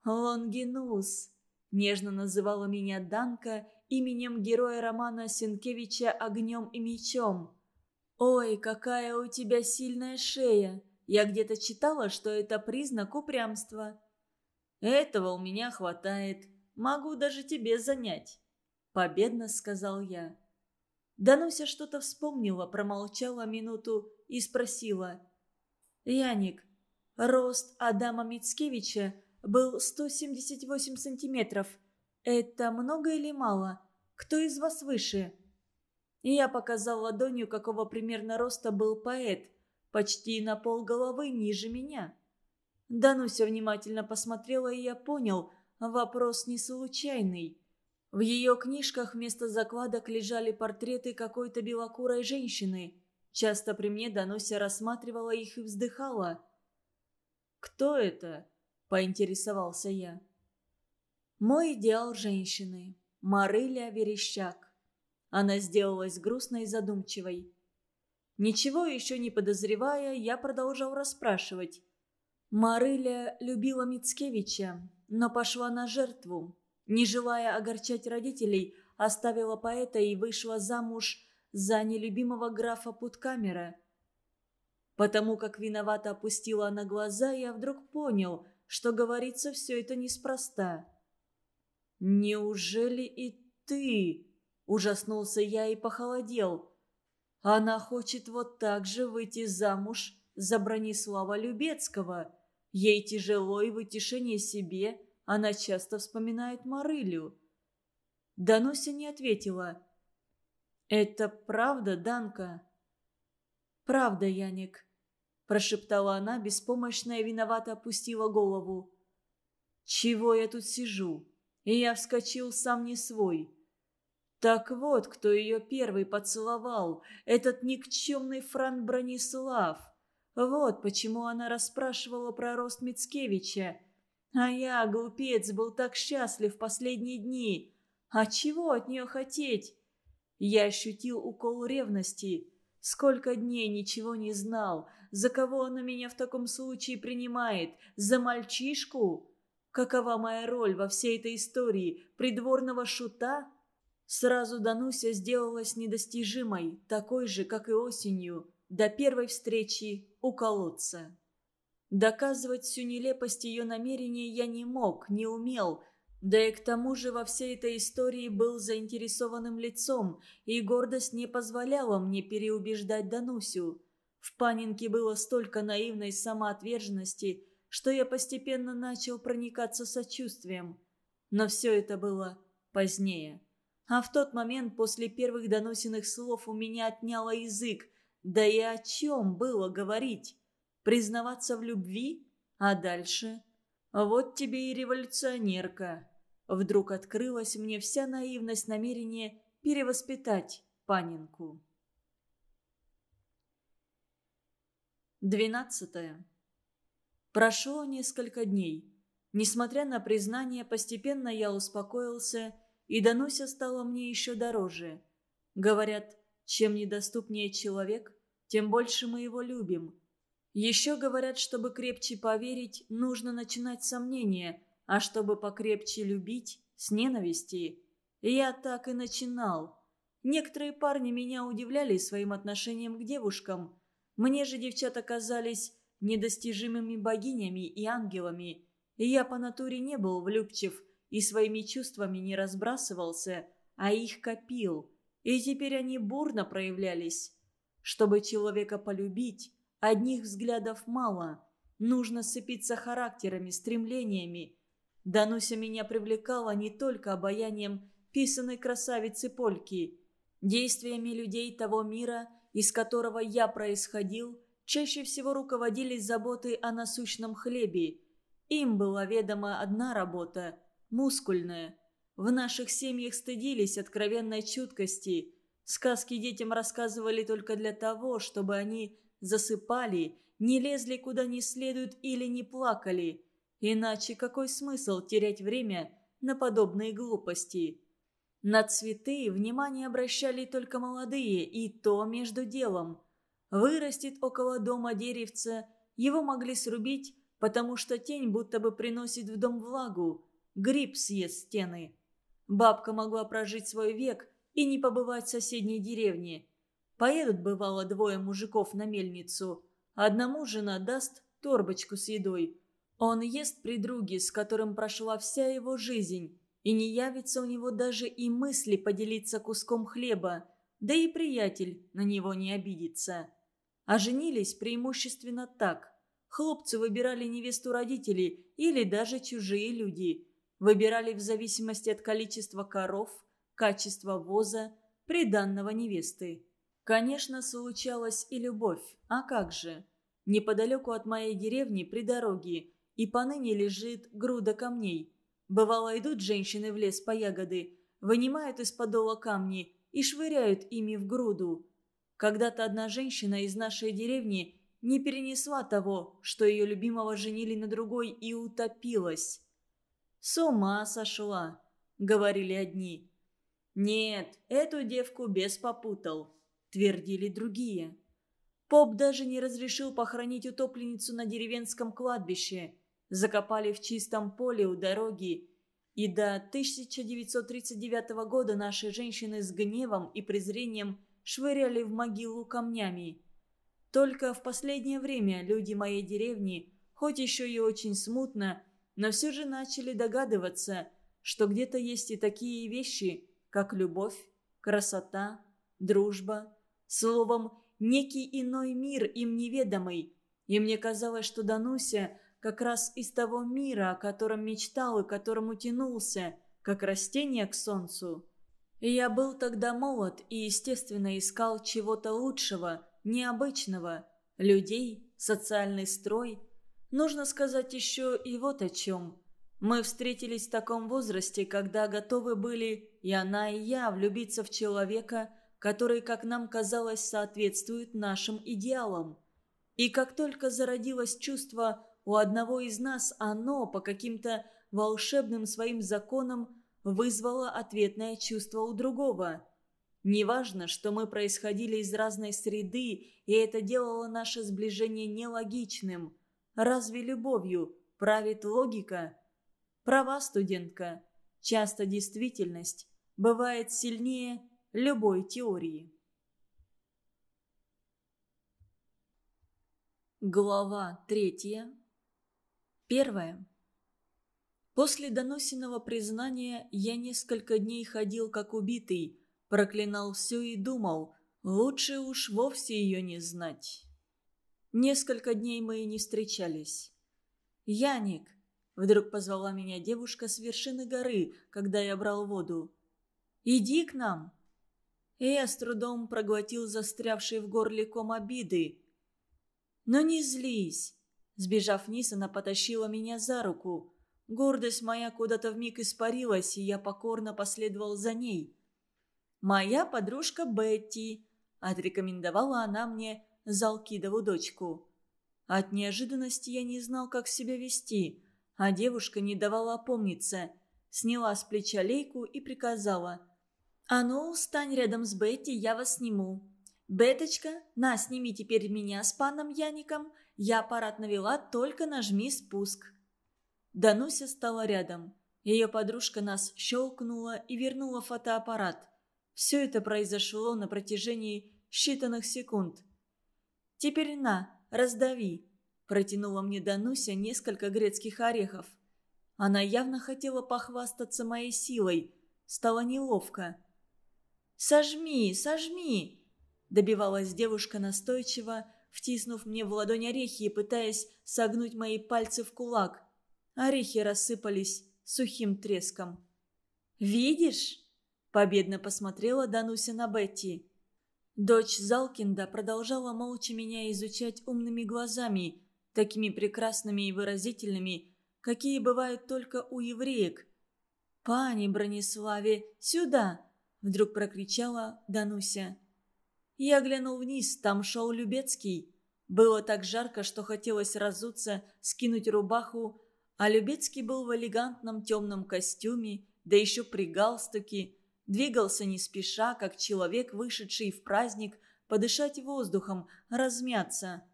«Лонгинус», — нежно называла меня Данка именем героя романа Сенкевича «Огнем и мечом». «Ой, какая у тебя сильная шея! Я где-то читала, что это признак упрямства». «Этого у меня хватает. Могу даже тебе занять», — победно сказал я. Дануся что-то вспомнила, промолчала минуту и спросила. «Яник, рост Адама Мицкевича был 178 сантиметров. Это много или мало? Кто из вас выше?» И я показал ладонью, какого примерно роста был поэт, почти на пол головы ниже меня. Дануся внимательно посмотрела, и я понял, вопрос не случайный. В ее книжках вместо закладок лежали портреты какой-то белокурой женщины. Часто при мне Дануся рассматривала их и вздыхала. «Кто это?» – поинтересовался я. «Мой идеал женщины. Марыля Верещак. Она сделалась грустной и задумчивой. Ничего еще не подозревая, я продолжал расспрашивать. Марыля любила Мицкевича, но пошла на жертву. Не желая огорчать родителей, оставила поэта и вышла замуж за нелюбимого графа Путкамера. Потому как виновато опустила она глаза, я вдруг понял, что говорится все это неспроста. «Неужели и ты?» Ужаснулся я и похолодел. Она хочет вот так же выйти замуж за Бронислава Любецкого. Ей тяжело и в утешение себе она часто вспоминает Марылю. Дануся не ответила. «Это правда, Данка?» «Правда, Яник», – прошептала она, беспомощно и виновато опустила голову. «Чего я тут сижу?» И я вскочил сам не свой. Так вот, кто ее первый поцеловал, этот никчемный Франк Бронислав. Вот почему она расспрашивала про рост Мицкевича. А я, глупец, был так счастлив в последние дни. А чего от нее хотеть? Я ощутил укол ревности. Сколько дней ничего не знал. За кого она меня в таком случае принимает? За мальчишку? Какова моя роль во всей этой истории? Придворного шута? Сразу Дануся сделалась недостижимой, такой же, как и осенью, до первой встречи у колодца. Доказывать всю нелепость ее намерений я не мог, не умел, да и к тому же во всей этой истории был заинтересованным лицом, и гордость не позволяла мне переубеждать Данусю. В Панинке было столько наивной самоотверженности, что я постепенно начал проникаться сочувствием. Но все это было позднее. А в тот момент после первых доносенных слов у меня отняло язык. Да и о чем было говорить? Признаваться в любви? А дальше? Вот тебе и революционерка. Вдруг открылась мне вся наивность намерения перевоспитать Панинку. Двенадцатое. Прошло несколько дней. Несмотря на признание, постепенно я успокоился и Дануся стала мне еще дороже. Говорят, чем недоступнее человек, тем больше мы его любим. Еще говорят, чтобы крепче поверить, нужно начинать сомнения, а чтобы покрепче любить, с ненависти. Я так и начинал. Некоторые парни меня удивляли своим отношением к девушкам. Мне же девчата казались недостижимыми богинями и ангелами, я по натуре не был влюбчив – и своими чувствами не разбрасывался, а их копил, и теперь они бурно проявлялись. Чтобы человека полюбить, одних взглядов мало, нужно сцепиться характерами, стремлениями. Дануся меня привлекала не только обаянием писаной красавицы Польки, действиями людей того мира, из которого я происходил, чаще всего руководились заботой о насущном хлебе. Им была ведома одна работа – мускульная. В наших семьях стыдились откровенной чуткости. Сказки детям рассказывали только для того, чтобы они засыпали, не лезли куда не следует или не плакали. Иначе какой смысл терять время на подобные глупости? На цветы внимание обращали только молодые, и то между делом. Вырастет около дома деревце, его могли срубить, потому что тень будто бы приносит в дом влагу гриб съест стены. Бабка могла прожить свой век и не побывать в соседней деревне. Поедут, бывало, двое мужиков на мельницу. Одному жена даст торбочку с едой. Он ест при друге, с которым прошла вся его жизнь, и не явится у него даже и мысли поделиться куском хлеба, да и приятель на него не обидится. А женились преимущественно так. Хлопцы выбирали невесту родителей или даже чужие люди – Выбирали в зависимости от количества коров, качества воза, приданного невесты. Конечно, случалась и любовь, а как же? Неподалеку от моей деревни при дороге и поныне лежит груда камней. Бывало, идут женщины в лес по ягоды, вынимают из подола камни и швыряют ими в груду. Когда-то одна женщина из нашей деревни не перенесла того, что ее любимого женили на другой и утопилась. «С ума сошла», — говорили одни. «Нет, эту девку бес попутал», — твердили другие. Поп даже не разрешил похоронить утопленницу на деревенском кладбище. Закопали в чистом поле у дороги. И до 1939 года наши женщины с гневом и презрением швыряли в могилу камнями. Только в последнее время люди моей деревни, хоть еще и очень смутно, но все же начали догадываться, что где-то есть и такие вещи, как любовь, красота, дружба, словом, некий иной мир им неведомый. И мне казалось, что Дануся как раз из того мира, о котором мечтал и которому тянулся, как растение к солнцу. И я был тогда молод и, естественно, искал чего-то лучшего, необычного, людей, социальный строй – Нужно сказать еще и вот о чем. Мы встретились в таком возрасте, когда готовы были и она, и я влюбиться в человека, который, как нам казалось, соответствует нашим идеалам. И как только зародилось чувство у одного из нас, оно по каким-то волшебным своим законам вызвало ответное чувство у другого. Неважно, что мы происходили из разной среды, и это делало наше сближение нелогичным. Разве любовью правит логика? Права, студентка. Часто действительность бывает сильнее любой теории. Глава третья. Первая. После доносенного признания я несколько дней ходил как убитый, проклинал все и думал, лучше уж вовсе ее не знать. Несколько дней мы и не встречались. «Яник!» — вдруг позвала меня девушка с вершины горы, когда я брал воду. «Иди к нам!» И я с трудом проглотил застрявший в горле ком обиды. «Но не злись!» Сбежав вниз, она потащила меня за руку. Гордость моя куда-то вмиг испарилась, и я покорно последовал за ней. «Моя подружка Бетти», — отрекомендовала она мне Залкидову дочку. От неожиданности я не знал, как себя вести, а девушка не давала опомниться. Сняла с плеча лейку и приказала. «А ну, стань рядом с Бетти, я вас сниму». «Беточка, на, сними теперь меня с паном Яником. Я аппарат навела, только нажми спуск». Дануся стала рядом. Ее подружка нас щелкнула и вернула фотоаппарат. Все это произошло на протяжении считанных секунд. «Теперь на, раздави», – протянула мне Дануся несколько грецких орехов. Она явно хотела похвастаться моей силой. Стало неловко. «Сожми, сожми!» – добивалась девушка настойчиво, втиснув мне в ладонь орехи и пытаясь согнуть мои пальцы в кулак. Орехи рассыпались сухим треском. «Видишь?» – победно посмотрела Дануся на Бетти. Дочь Залкинда продолжала молча меня изучать умными глазами, такими прекрасными и выразительными, какие бывают только у евреек. «Пани Брониславе, сюда!» – вдруг прокричала Дануся. Я глянул вниз, там шел Любецкий. Было так жарко, что хотелось разуться, скинуть рубаху, а Любецкий был в элегантном темном костюме, да еще при галстуке, Двигался не спеша, как человек, вышедший в праздник, подышать воздухом, размяться.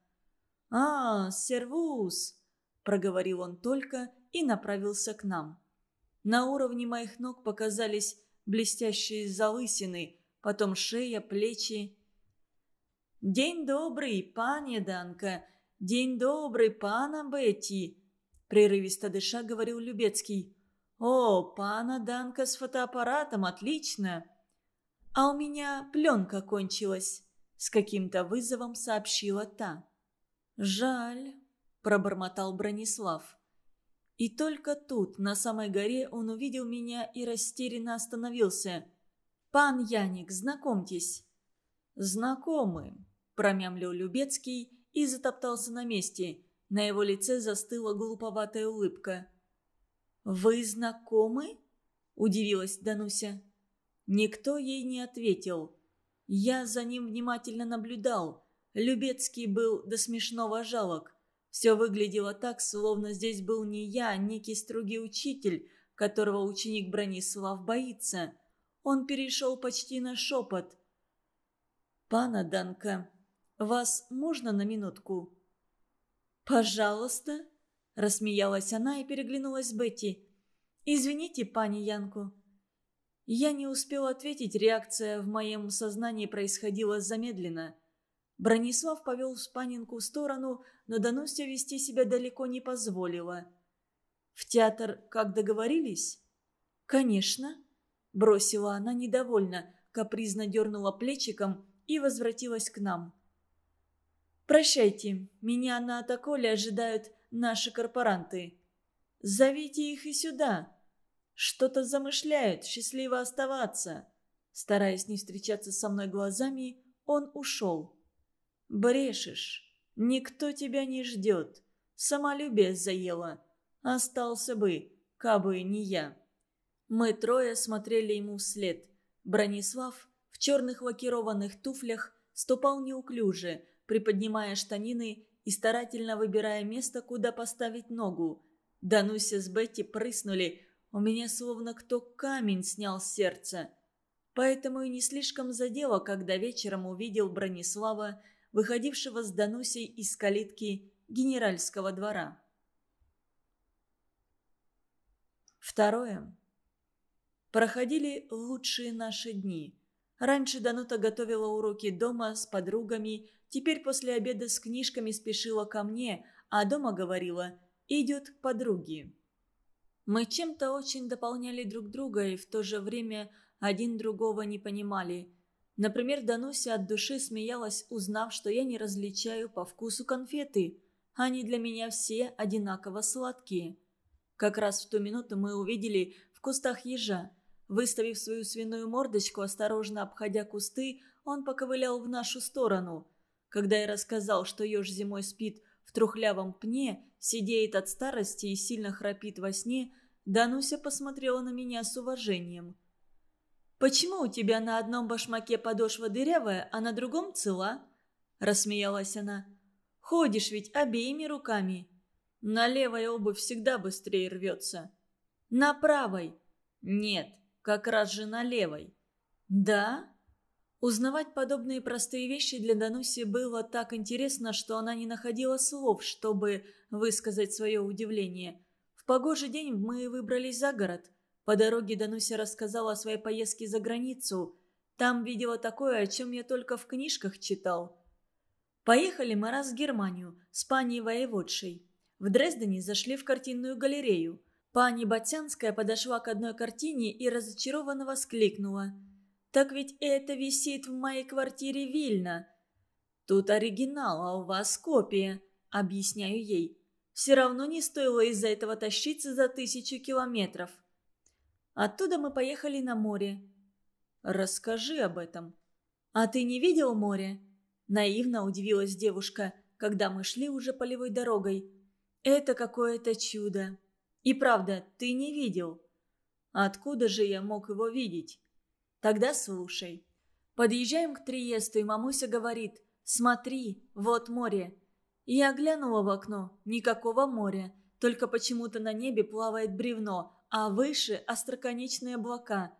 «А, сервус!» – проговорил он только и направился к нам. На уровне моих ног показались блестящие залысины, потом шея, плечи. «День добрый, пане Данка! День добрый, пана Бетти!» Прерывисто дыша говорил Любецкий. «О, пана Данка с фотоаппаратом, отлично!» «А у меня пленка кончилась», — с каким-то вызовом сообщила та. «Жаль», — пробормотал Бронислав. И только тут, на самой горе, он увидел меня и растерянно остановился. «Пан Яник, знакомьтесь». «Знакомы», — промямлил Любецкий и затоптался на месте. На его лице застыла глуповатая улыбка. «Вы знакомы?» – удивилась Дануся. Никто ей не ответил. Я за ним внимательно наблюдал. Любецкий был до смешного жалок. Все выглядело так, словно здесь был не я, а некий строгий учитель, которого ученик Бронислав боится. Он перешел почти на шепот. «Пана Данка, вас можно на минутку?» «Пожалуйста», – рассмеялась она и переглянулась с Бетти. «Извините, пани Янку». Я не успел ответить, реакция в моем сознании происходила замедленно. Бронислав повел Спанинку в сторону, но Дануся вести себя далеко не позволила. «В театр, как договорились?» «Конечно», – бросила она недовольно, капризно дернула плечиком и возвратилась к нам. «Прощайте, меня на Атаколе ожидают наши корпоранты. Зовите их и сюда. Что-то замышляют, счастливо оставаться. Стараясь не встречаться со мной глазами, он ушел. Брешешь. Никто тебя не ждет. Самолюбие заело. Остался бы, кабы не я. Мы трое смотрели ему вслед. Бронислав в черных лакированных туфлях ступал неуклюже, приподнимая штанины и старательно выбирая место, куда поставить ногу. Дануся с Бетти прыснули, у меня словно кто камень снял с сердца. Поэтому и не слишком задело, когда вечером увидел Бронислава, выходившего с Данусей из калитки генеральского двора. Второе. Проходили лучшие наши дни. Раньше Данута готовила уроки дома с подругами, теперь после обеда с книжками спешила ко мне, а дома говорила «идет к подруге». Мы чем-то очень дополняли друг друга и в то же время один другого не понимали. Например, Дануся от души смеялась, узнав, что я не различаю по вкусу конфеты. Они для меня все одинаково сладкие. Как раз в ту минуту мы увидели в кустах ежа. Выставив свою свиную мордочку, осторожно обходя кусты, он поковылял в нашу сторону. Когда я рассказал, что еж зимой спит в трухлявом пне, сидеет от старости и сильно храпит во сне, Дануся посмотрела на меня с уважением. «Почему у тебя на одном башмаке подошва дырявая, а на другом цела?» – рассмеялась она. «Ходишь ведь обеими руками». На левой обувь всегда быстрее рвется. На правой? Нет, как раз же на левой. Да? Узнавать подобные простые вещи для Дануси было так интересно, что она не находила слов, чтобы высказать свое удивление. В погожий день мы выбрались за город. По дороге Дануся рассказала о своей поездке за границу. Там видела такое, о чем я только в книжках читал. Поехали мы раз в Германию с паней воеводшей. В Дрездене зашли в картинную галерею. Пани Батянская подошла к одной картине и разочарованно воскликнула. «Так ведь это висит в моей квартире Вильна». «Тут оригинал, а у вас копия», — объясняю ей. «Все равно не стоило из-за этого тащиться за тысячу километров». Оттуда мы поехали на море. «Расскажи об этом». «А ты не видел море?» Наивно удивилась девушка, когда мы шли уже полевой дорогой. Это какое-то чудо. И правда, ты не видел. Откуда же я мог его видеть? Тогда слушай. Подъезжаем к Триесту, и мамуся говорит, смотри, вот море. Я глянула в окно, никакого моря, только почему-то на небе плавает бревно, а выше остроконечные облака.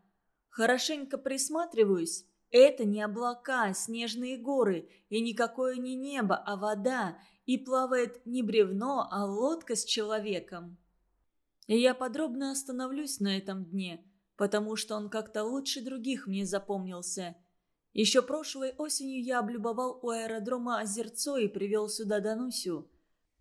Хорошенько присматриваюсь. Это не облака, а снежные горы, и никакое не небо, а вода, и плавает не бревно, а лодка с человеком. И я подробно остановлюсь на этом дне, потому что он как-то лучше других мне запомнился. Еще прошлой осенью я облюбовал у аэродрома озерцо и привел сюда Данусю.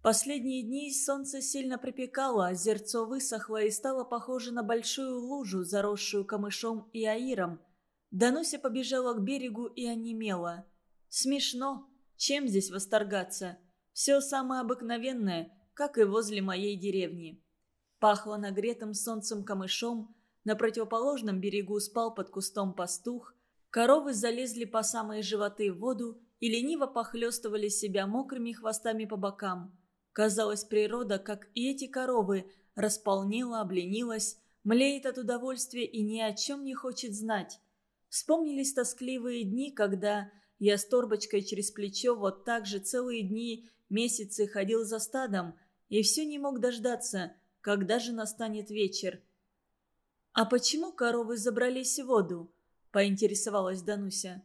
Последние дни солнце сильно припекало, озерцо высохло и стало похоже на большую лужу, заросшую камышом и аиром. Дануся побежала к берегу и онемела. Смешно. Чем здесь восторгаться? Все самое обыкновенное, как и возле моей деревни. Пахло нагретым солнцем камышом, на противоположном берегу спал под кустом пастух, коровы залезли по самые животы в воду и лениво похлестывали себя мокрыми хвостами по бокам. Казалось, природа, как и эти коровы, располнела, обленилась, млеет от удовольствия и ни о чем не хочет знать. Вспомнились тоскливые дни, когда я с торбочкой через плечо вот так же целые дни Месяцы ходил за стадом и все не мог дождаться, когда же настанет вечер. «А почему коровы забрались в воду?» – поинтересовалась Дануся.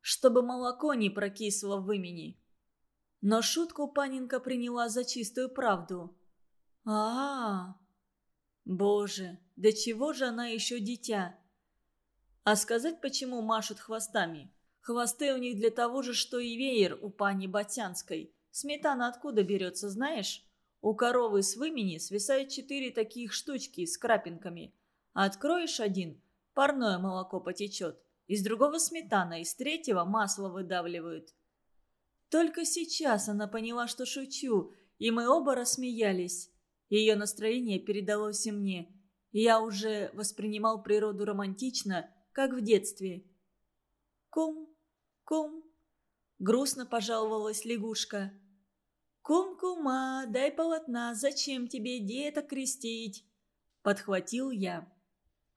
«Чтобы молоко не прокисло в имени». Но шутку Паненка приняла за чистую правду. а а, -а. Боже, до чего же она еще дитя? А сказать, почему машут хвостами? Хвосты у них для того же, что и веер у пани Батянской – Сметана откуда берется, знаешь? У коровы с вымени свисают четыре таких штучки с крапинками. Откроешь один, парное молоко потечет. Из другого сметана, из третьего масло выдавливают. Только сейчас она поняла, что шучу, и мы оба рассмеялись. Ее настроение передалось и мне. Я уже воспринимал природу романтично, как в детстве. «Кум, кум», — грустно пожаловалась лягушка. «Кум-кума, дай полотна, зачем тебе деток крестить?» Подхватил я.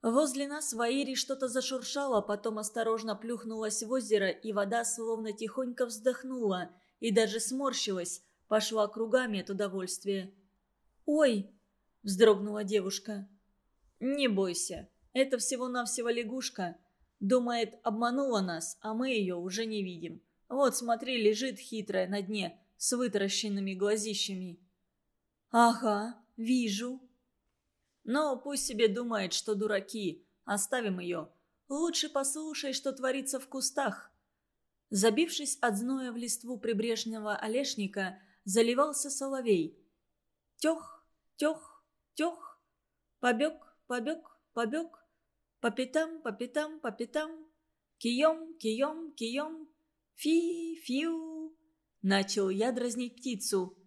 Возле нас в Аире что-то зашуршало, потом осторожно плюхнулась в озеро, и вода словно тихонько вздохнула и даже сморщилась, пошла кругами от удовольствия. «Ой!» – вздрогнула девушка. «Не бойся, это всего-навсего лягушка. Думает, обманула нас, а мы ее уже не видим. Вот, смотри, лежит хитрая на дне, с вытаращенными глазищами». «Ага, вижу». «Но пусть себе думает, что дураки. Оставим ее. Лучше послушай, что творится в кустах». Забившись от зноя в листву прибрежного олешника, заливался соловей. Тех, тех, тех. Побег, побег, побег. По пятам, по пятам, по пятам. Кием, кием, кием. Фи-фиу. Начал я дразнить птицу.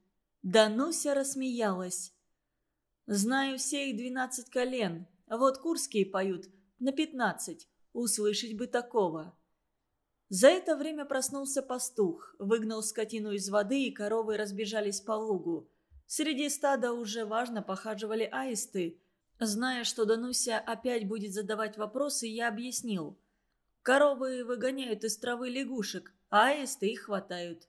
Дануся рассмеялась. «Знаю все их двенадцать колен. Вот курские поют на пятнадцать. Услышать бы такого». За это время проснулся пастух, выгнал скотину из воды, и коровы разбежались по лугу. Среди стада уже важно похаживали аисты. Зная, что Дануся опять будет задавать вопросы, я объяснил. Коровы выгоняют из травы лягушек, а аисты их хватают.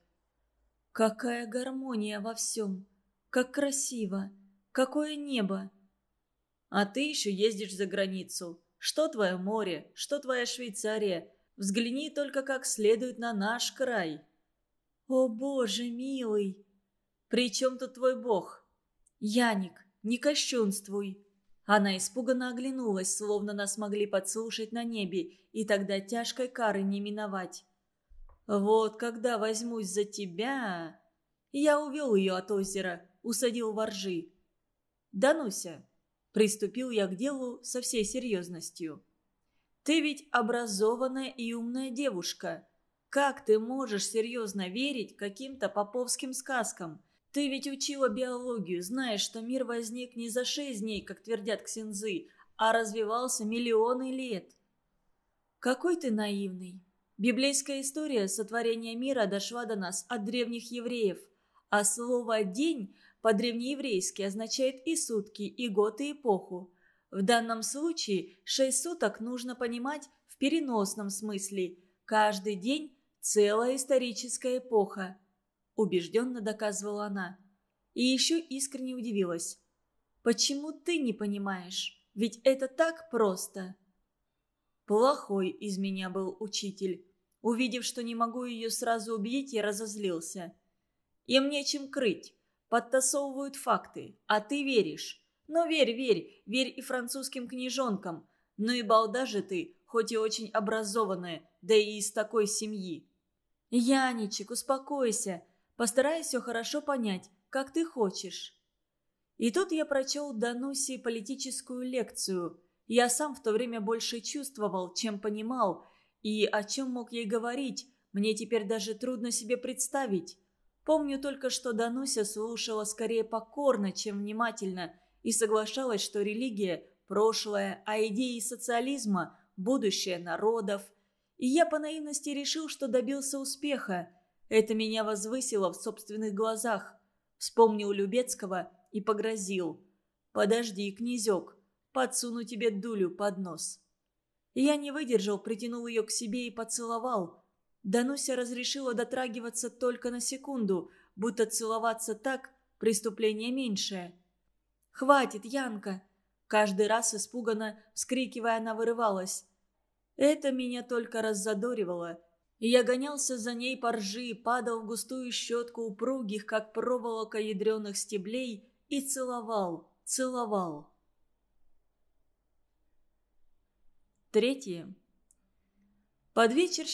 Какая гармония во всем! Как красиво! Какое небо! А ты еще ездишь за границу. Что твое море, что твоя Швейцария – Взгляни только как следует на наш край. О, Боже милый! При чем тут твой бог? Яник, не кощунствуй. Она испуганно оглянулась, словно нас могли подслушать на небе, и тогда тяжкой кары не миновать. Вот когда возьмусь за тебя... Я увел ее от озера, усадил воржи. «Дануся», — приступил я к делу со всей серьезностью. Ты ведь образованная и умная девушка. Как ты можешь серьезно верить каким-то поповским сказкам? Ты ведь учила биологию, знаешь, что мир возник не за шесть дней, как твердят ксензы, а развивался миллионы лет. Какой ты наивный. Библейская история сотворения мира дошла до нас от древних евреев, а слово «день» по-древнееврейски означает и сутки, и год, и эпоху. В данном случае шесть суток нужно понимать в переносном смысле. Каждый день – целая историческая эпоха. Убежденно доказывала она. И еще искренне удивилась. «Почему ты не понимаешь? Ведь это так просто!» Плохой из меня был учитель. Увидев, что не могу ее сразу убить, я разозлился. Им нечем крыть. Подтасовывают факты, а ты веришь. Но верь, верь, верь и французским книжонкам. Ну и балда же ты, хоть и очень образованная, да и из такой семьи. Яничек, успокойся. Постарайся все хорошо понять, как ты хочешь. И тут я прочел Дануси политическую лекцию. Я сам в то время больше чувствовал, чем понимал, и о чем мог ей говорить, мне теперь даже трудно себе представить. Помню только, что Дануся слушала скорее покорно, чем внимательно – и соглашалась, что религия – прошлое, а идеи социализма – будущее народов. И я по наивности решил, что добился успеха. Это меня возвысило в собственных глазах. Вспомнил Любецкого и погрозил. «Подожди, князек, подсуну тебе дулю под нос». Я не выдержал, притянул ее к себе и поцеловал. Дануся разрешила дотрагиваться только на секунду, будто целоваться так – преступление меньшее. «Хватит, Янка!» Каждый раз испуганно, вскрикивая, она вырывалась. Это меня только раззадоривало. Я гонялся за ней по ржи, падал в густую щетку упругих, как проволока ядреных стеблей, и целовал, целовал. Третье. Под вечер